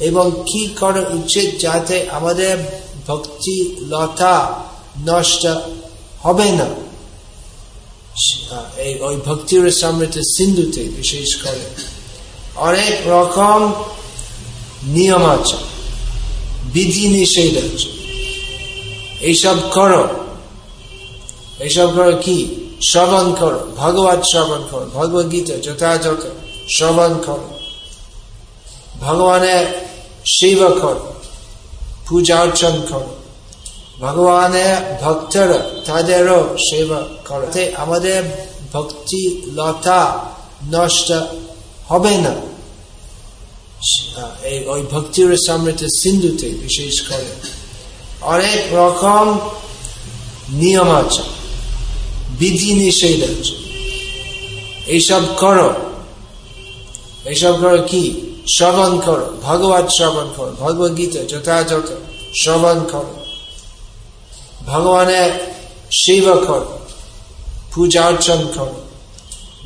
এবং কি করা উচিত যাতে আমাদের ভক্তি লতা নষ্ট হবে না? এই ওই ভক্তির সমৃদ্ধ সিন্ধুতে বিশেষ করে। অনেক রকম নিয়ম আছে, বিধি নিষেধ আছে। এইসব করো। এইসব করো কি? শ্রবণ করো ভগবত শ্রবণ করো ভগবত গীতা যথাযথ শ্রবণ করো ভগবানের সেবা করো পূজা অর্চন করো ভগবানের ভক্তরা তাদেরও সেবা করতে আমাদের ভক্তি লতা নষ্ট হবে না ওই ভক্তির সমৃদ্ধ সিন্ধুতে বিশেষ করে অনেক রকম নিয়ম আছে বিধি নিষেধ আছে এইসব করো। এইসব করো কি? শ্রবণ করো। ভগবত শ্রবণ করো। ভগবত গীতা যথাযথ শ্রবণ করো। ভগবানের সেবা করো। পূজা অর্চন করো।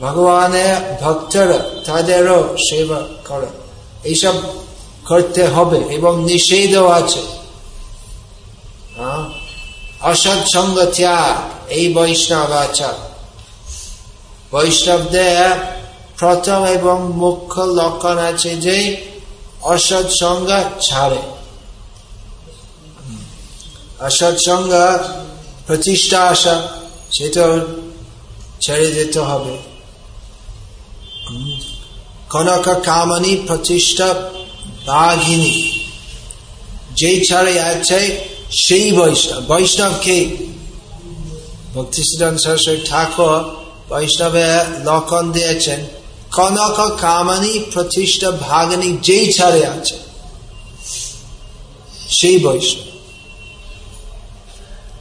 ভগবানের ভক্তরা তাদেরও সেবা করো। এইসব করতে হবে এবং নিষেধও আছে। অসৎসঙ্গ ত্যাগ, এই বৈষ্ণব আচার বৈষ্ণবদের প্রথম এবং মুখ্য লক্ষণ আছে যে অসৎসঙ্গ ছাড়ে। আর সৎসঙ্গ প্রতিষ্ঠা আসা, সেটা ছেড়ে যেতে হবে। কনক কামানি প্রতিষ্ঠা বাঘিনী। যেই ছাড়ে আছে সেই বৈষ্ণব বৈষ্ণব কে? ভক্তি সরস্বতী ঠাকুর বৈষ্ণবে লক্ষণ দিয়েছেন, কনক কামানি প্রতিষ্ঠা ভাগনি যেই ছাড়ে আছে। সেই বৈষ্ণব,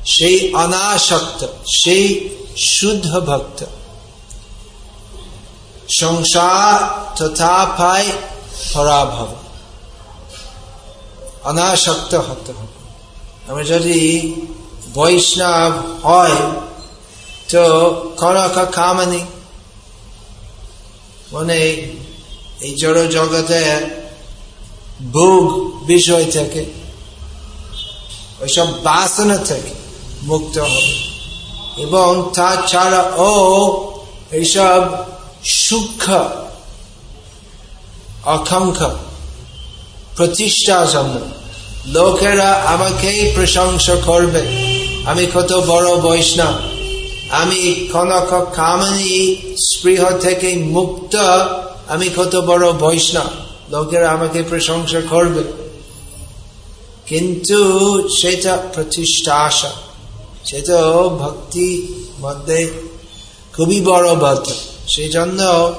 সেই অনাসক্ত, সেই শুদ্ধ ভক্ত। সংসার তথা পায় পরাভব। অনাসক্ত হতে হবে। আমরা যদি বৈষ্ণব হয়, তো কনক কামানি মানে এই জড় জগতে ভোগ বিষয় থেকে, ওইসব বাসনা থেকে মুক্ত হবে। এবং তাছাড়া ও এইসব সূক্ষ্ম আকাঙ্ক্ষা প্রতিষ্ঠা সম্ভব। লোকেরা আমাকেই প্রশংসা করবে। আমি কত বড় বৈষ্ণব। আমি কনক কামনি স্পৃহ থেকে মুক্ত। আমি কত বড় বৈষ্ণব। লোকেরা আমাকে প্রশংসা করবে। কিন্তু সেটা প্রতিষ্ঠা আসা সেটা ভক্তি মধ্যে খুবই বড় বাধা। সেই জন্য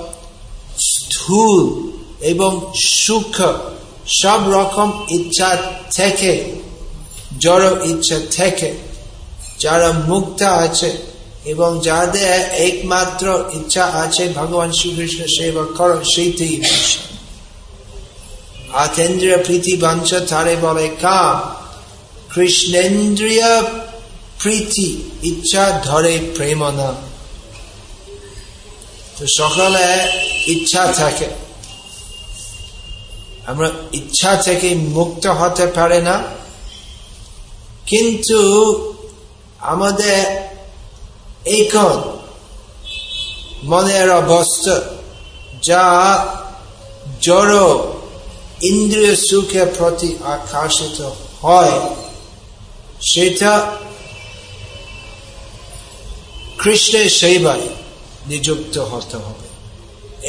স্থূল এবং সুখ সব রকম ইচ্ছা থেকে, জড় ইচ্ছা থেকে যারা মুক্ত আছে এবং যাদের একমাত্র ইচ্ছা আছে ভগবান শ্রীকৃষ্ণ সেবা কর, সেইটাই আতেন্দ্রিয় প্রীতি বাঞ্ছ তারে বলে কাম কৃষ্ণেন্দ্রিয় প্রীতি ইচ্ছা ধরে প্রেম না। তো সকালে ইচ্ছা থাকে। আমরা ইচ্ছা থেকে মুক্ত হতে পারে না। কিন্তু আমাদের এখন মনের অবস্থা যা জড় ইন্দ্রিয় সুখের প্রতি আকর্ষিত হয়, সেটা কৃষ্ণের সেবায় নিযুক্ত হতে হবে।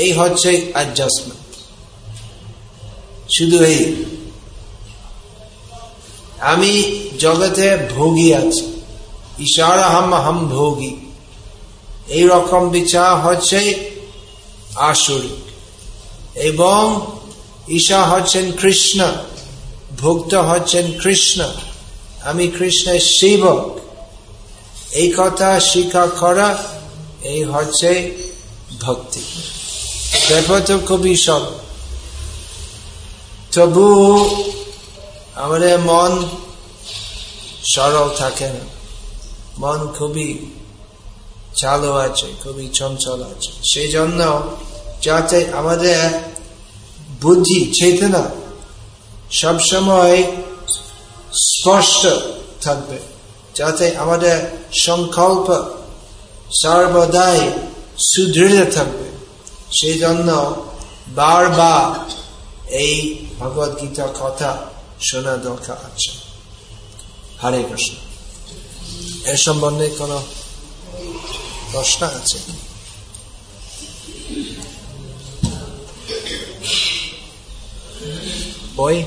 এই হচ্ছে অ্যাডজাস্টমেন্ট শুধু এই। আমি জগতে ভোগী আছি। ইশারা হাম হাম ভোগী। এই রকম বিচার হচ্ছে আসরিক। এবং ঈশা হচ্ছেন কৃষ্ণ, ভক্ত হচ্ছেন কৃষ্ণ। আমি কৃষ্ণের সেবক। এই কথা স্বীকার করা, এই হচ্ছে ভক্তি। ব্যাপার তো খুবই তবু আমাদের মন সরল থাকে না, মন খুবই চালু আছে, খুবই চঞ্চল আছে। সেই জন্য যাতে আমাদের বুদ্ধি চেতনা সবসময় স্পষ্ট থাকবে, যাতে আমাদের সংকল্প সর্বদাই সুদৃঢ় থাকবে। সেই জন্য বারবার এই ভগবত গীতা কথা শোনা দরকার আছে হরে কৃষ্ণ এর সম্বন্ধে কোন প্রশ্ন আছে বই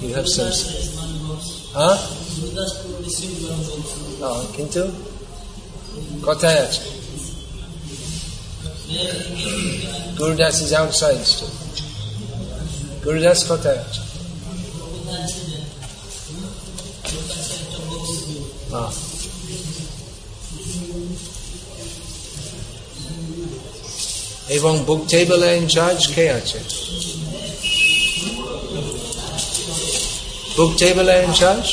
You have some. Huh? কিন্তু কোথায় আছে Gurudas is outside still. Gurudas কোথায় আছে Ah. এবং বুক টেবল ইনচার্জ কে আছে book table are in charge?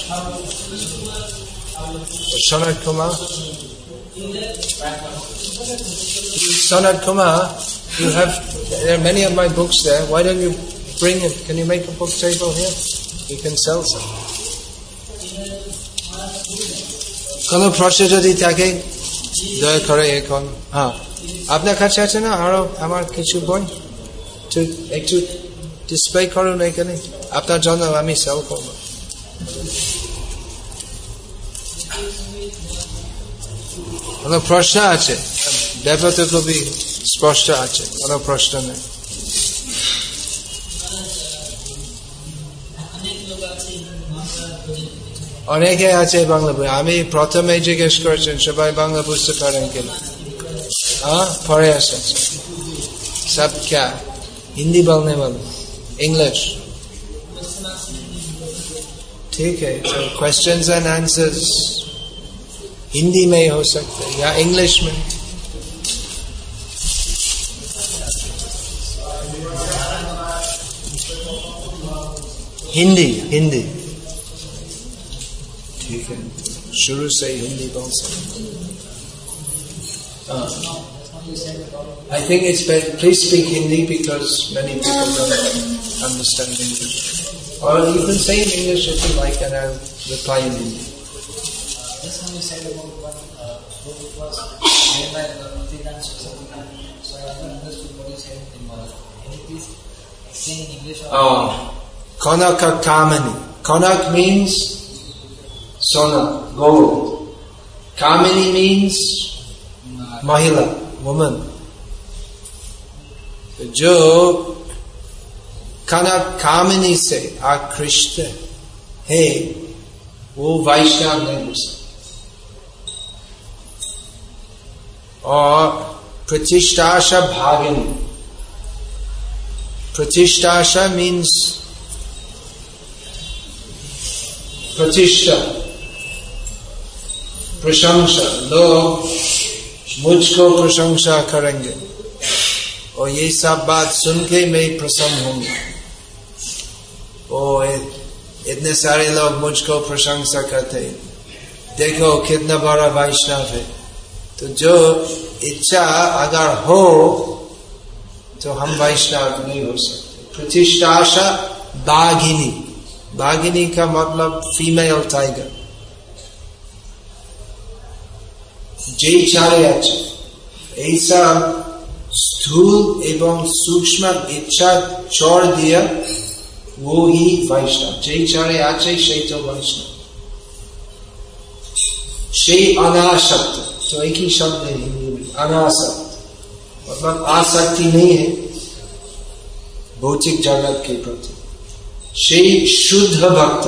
Sanat Kumar? You have, there are many of my books there. Why don't you bring it? Can you make a book table here? You can sell some. কোনো প্রশ্ন যদি থাকে দয়া করে এখন হ্যাঁ আপনার কাছে আছে না আরও আমার কিছু বই একটু ডিসপ্লে করুন এখানে আপনার জন্য আমি সেল করব কোনো প্রশ্ন আছে ব্যাপার তো খুবই স্পষ্ট আছে কোনো প্রশ্ন নেই অনেকে আছে বাংলা বই আমি প্রথমে জিজ্ঞেস করেছেন সবাই বাংলা বুঝতে পারেন কিনা हाँ पढ़े ऐसे सब क्या हिंदी बोलने वाले इंग्लिश ठीक है तो क्वेश्चंस एंड आंसर्स हिंदी में हो सकते या इंग्लिश में हिंदी हिंदी ठीक है शुरू से ही हिंदी बोल सकते I think it's better. Please speak Hindi because many people don't understand English. Or you can say in English if you like, and I'll reply in Hindi. Just when you said about one uh, book it was made by the freelance or something, so I haven't understood what you said in Malayalam. Can you please explain in English? Or Oh, Konaka Kamini. Konak means sona, gold. Kamini means Mahila, woman. जो कनक कामिनी से आकृष्ट है वो वैष्णव नहीं हो सकता और प्रतिष्ठाशा भागिनी प्रतिष्ठाशा मीन्स प्रतिष्ठा प्रशंसा लोग मुझको प्रशंसा करेंगे और ये सब बात सुन के मैं प्रसन्न होंगे इतने सारे लोग मुझको प्रशंसा करते देखो कितना बड़ा वैष्णव है तो जो इच्छा अगर हो तो हम वैष्णव नहीं हो सकते प्रतिष्ठाशा बाघिनी बाघिनी का मतलब फीमेल टाइगर যে চারে আছে এই সব স্থূল এবং সূক্ষ্ম ইচ্ছা চর দিয়া वो ही वैष्णव যেই চারে আছে সেই তো वैष्णव সেই अनासक्त तो एक ही शब्द है हिंदी में अनासक्त मतलब आसक्ति नहीं है भौतिक जगत के प्रति সেই শুদ্ধ ভক্ত।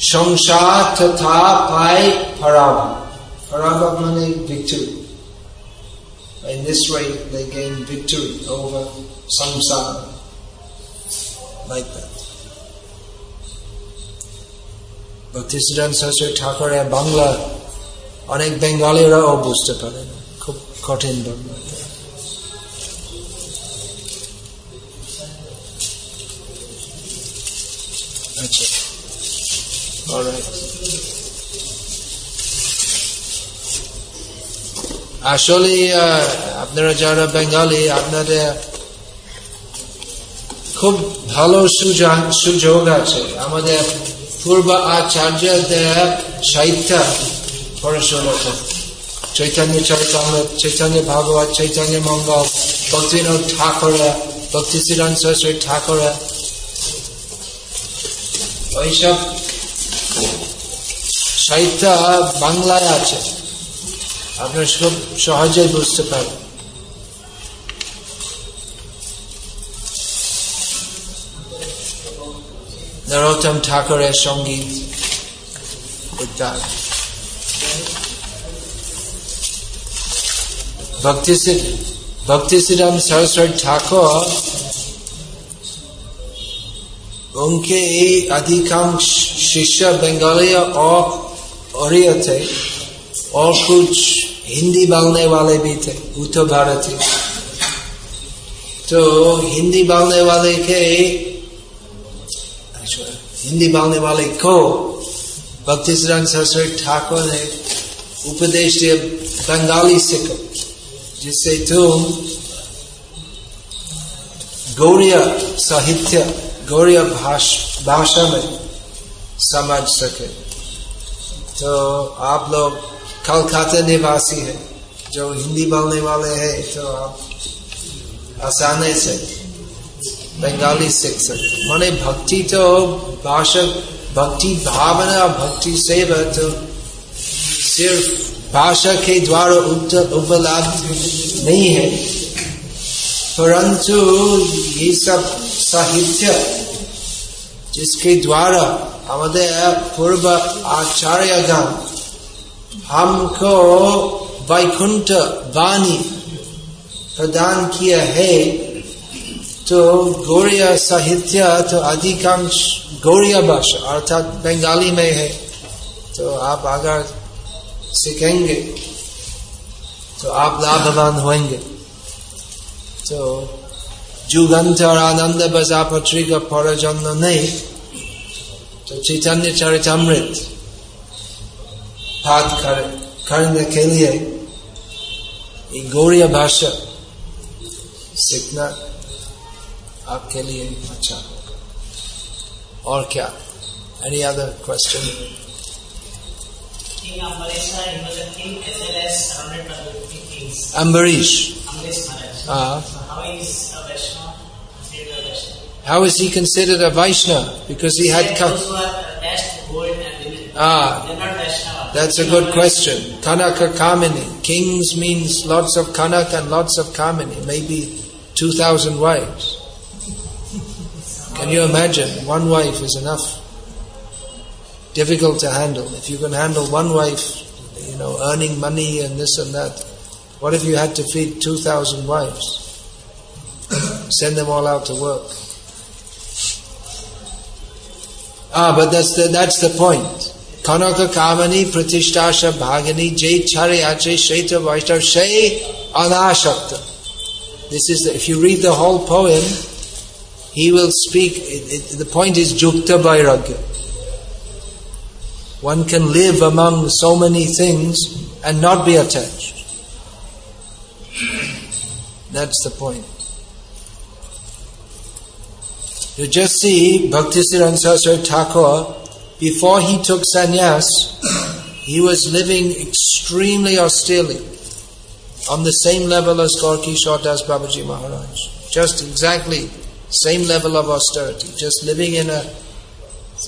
সংসার তথা পায় পরাভ পরাভ মানে in this way, they gain victory over samsara, like that. Bangla অনেক বেঙ্গলিরাও বুঝতে পারে খুব কঠিন বাংলা Alright. আসলে আপনারা যারা বেঙ্গালি আপনাদের খুব ভালো সুযোগ আছে আমাদের পূর্ব আচার্যদের সাহিত্য পড়াশোনা চৈতন্য চৈতন্য চৈতন্য ভাগবত, চৈতন্য মঙ্গল ভক্তিনাথ ঠাকুরা ভক্তি শ্রীরাম সরস্বতী ঠাকুরা, ওইসব সাহিত্য বাংলায় আছে আপনার খুব সহজেই বুঝতে পারেন নরোত্তম ঠাকুরের সঙ্গীত ইত্যাদি ভক্তি ভক্তি শ্রীরাম সরস্বতী ঠাকুর उनके अधिकांश शिष्य बंगाली और ओरिया थे और कुछ हिंदी बोलने वाले भी थे उत्तर भारतीय तो हिंदी बोलने वाले के हिंदी बोलने वाले को भक्ति सरस्वती ठाकुर ने उपदेश दिया बंगाली सीखो जिससे तुम गौड़िया साहित्य गौड़िया भाषा में समझ सके तो आप लोग कलकत्ता निवासी है। जो हिंदी बोलने वाले हैं तो आप आसानी से बंगाली सीख सकते माने भक्ति तो भाषा, भक्ति भावना भक्ति सेवा तो सिर्फ़ भाषा के द्वारा उपलब्ध नहीं है। परंतु ये सब साहित्य जिसके द्वारा हमारे पूर्व आचार्यगण हमको वैकुंठ वाणी प्रदान किया है तो गौड़िया साहित्य तो अधिकांश गौड़िया भाषा अर्थात बंगाली में है तो आप अगर सीखेंगे तो आप लाभवान होंगे तो जुगंत और आनंद बजा पत्री का पर जन्म नहीं तो चैतन्य चरितमृत पाठ कर, करने के लिए गौड़िया भाषा सीखना आपके लिए अच्छा और क्या any other question Ambarish. How is he considered a Vaishnava? Because he had come. Ah, that's a good question. Kanaka Kamini. Kings means lots of Kanaka and lots of Kamini. Maybe 2,000 wives. Can you imagine? One wife is enough. Difficult to handle. If you can handle one wife, you know, earning money and this and that, what if you had to feed 2,000 wives? Send them all out to work. Ah, but that's the, that's the point. Kanaka Kamani Pratishtasha Bhagani Jay Chare Ache Shaita Vaishtar Shay Anashakta. This is the, if you read the whole poem, he will speak. It, it, the point is Jukta Vairagya. One can live among so many things and not be attached. That's the point. You just see Bhaktisiddhanta Saraswati Thakur, before he took sannyas, he was living extremely austerely, on the same level as Gorky Das Babaji Maharaj. Just exactly same level of austerity, just living in a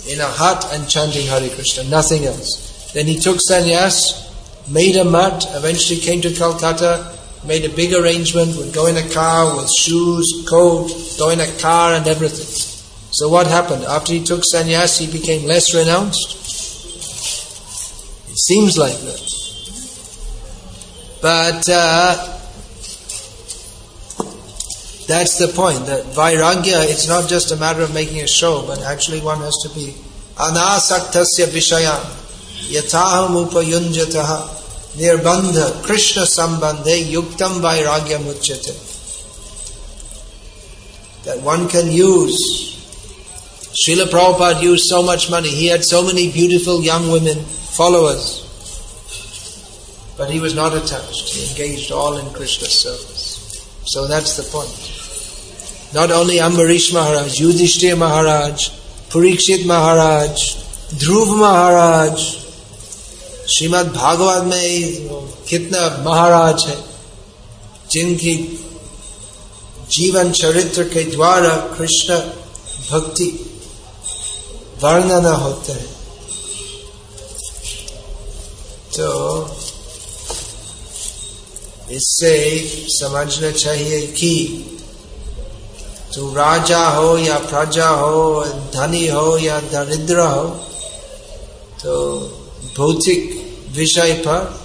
in a hut and chanting Hare Krishna, nothing else. Then he took sannyas, made a mat, eventually came to Calcutta, made a big arrangement, would go in a car with shoes, coat, go in a car and everything. So what happened? After he took sannyas, he became less renounced? It seems like that. But uh, that's the point, that vairagya, it's not just a matter of making a show, but actually one has to be anasaktasya vishayan, yataham upayunjataha, nirbandha, krishna sambandhe, yuktam vairagya muchyate. That one can use. Srila Prabhupada used so much money, he had so many beautiful young women, followers. But he was not attached, he engaged all in Krishna's service. So that's the point. Not only Ambarish Maharaj, Yudhishthir Maharaj, Purikshit Maharaj, Dhruv Maharaj, Shrimad Bhagavat में कितना महाराज है, जिनकी जीवन चरित्र के द्वारा कृष्ण भक्ति वर्णन होते हैं। तो इससे समझना चाहिए कि तो राजा हो या प्रजा हो, धनी हो या दरिद्र हो तो भौतिक विषय पर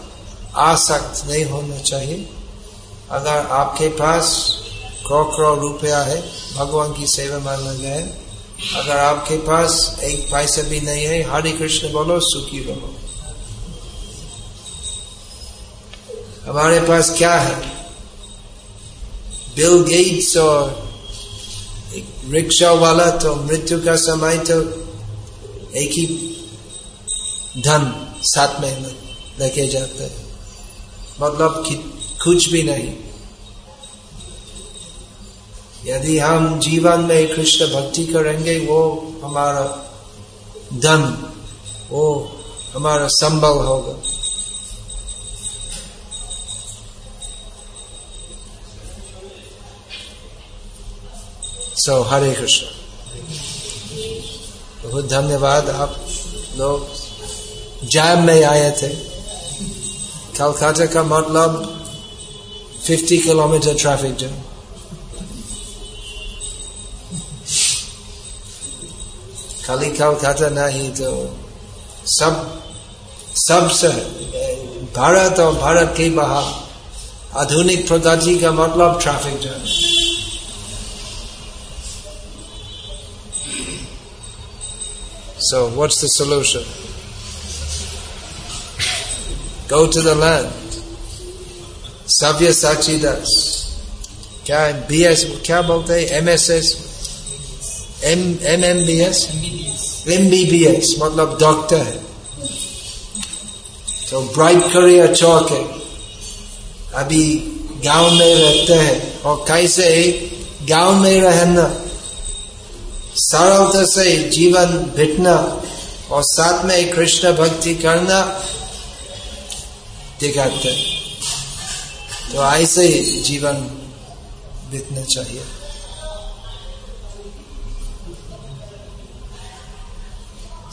आसक्त नहीं होना चाहिए। अगर आपके पास करोड़ रुपया है, भगवान की सेवा में लगे है अगर आपके पास एक पैसा भी नहीं है, हरे कृष्ण बोलो, सुखी रहो। हमारे पास क्या है? बिल गेट्स और रिक्शा वाला तो मृत्यु का समय तो एक ही धन, सात महीने। लेके जाते मतलब कुछ भी नहीं। यदि हम जीवन में कृष्ण भक्ति करेंगे, वो हमारा धन, वो हमारा संभव होगा। सो हरे कृष्ण। बहुत धन्यवाद आप लोग। जैम में आए थे। कलकत्ता का मतलब 50 किलोमीटर ट्रैफ़िक जैम खाली कलकत्ता नहीं तो सब सबसे भारत और भारत के बाहर आधुनिक प्रजाति का मतलब traffic jam So, what's the solution? Go to the land. Savya Sachidas. क्या बी एस क्या बोलते हैं M S S M M M B S M B B S मतलब डॉक्टर है तो ब्राइट करियर चौक है अभी गाँव में रहते हैं और कैसे गाँव में रहना सरलता से जीवन बिटना और साथ में कृष्ण भक्ति करना दिखाते तो ऐसे ही जीवन बीतना चाहिए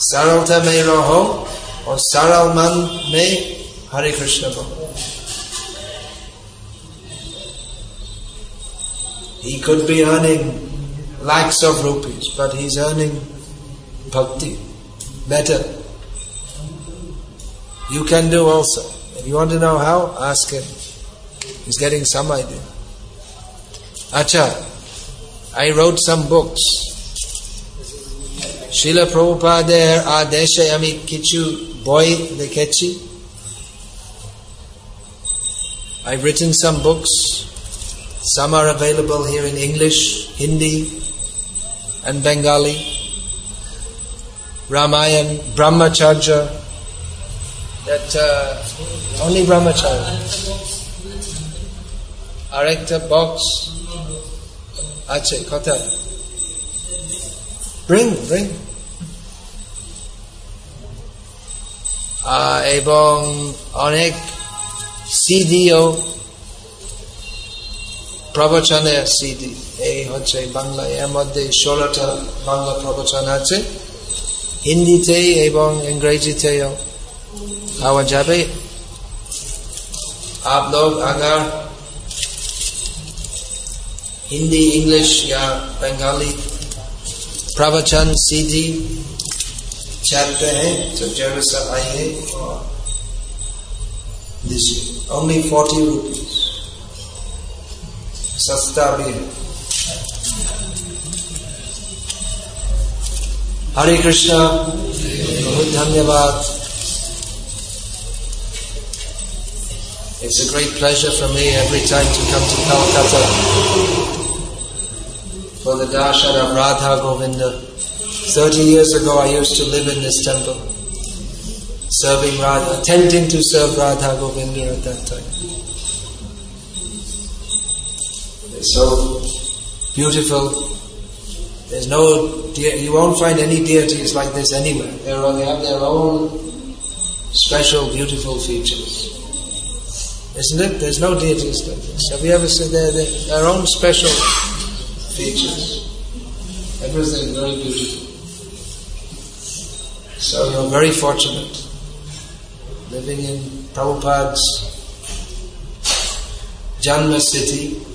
सरलता में रहो और सरल मन में हरे कृष्ण बोलो He could be earning lakhs of rupees, but he's earning bhakti better. You can do also. You want to know how, ask him. He's getting some idea. Acha, I wrote some books. Srila Prabhupada Adesha Ami Kichu Boy Lekechi. I've written some books. Some are available here in English, Hindi, and Bengali. Ramayan, Brahmacharya, that uh, only Brahmacharya. Arekta box. Ache, kota. Bring, bring. Uh, এবং অনেক সিডিও প্রবচনের সিডি এই হচ্ছে বাংলা এর মধ্যে ষোলোটা বাংলা প্রবচন আছে হিন্দিতে এবং ইংরেজিতেও हाँ, Now Jabi, आप लोग अगर हिंदी इंग्लिश या बंगाली प्रवचन सीधी चाहते हैं तो ज़रूर से आइए ओनली फोर्टी रुपीज़ सस्ता भी है। हरे कृष्णा। बहुत धन्यवाद। It's a great pleasure for me every time to come to Calcutta for the darshan of Radha Govinda. Thirty years ago, I used to live in this temple, serving Radha, attempting to serve Radha Govinda at that time. It's so beautiful. There's no, you won't find any deities like this anywhere. They're, they have their own special, beautiful features. Isn't it? There's no deities like this. Have you ever seen their, their own special features? Everything very beautiful. So you're very fortunate living in Prabhupada's Janma city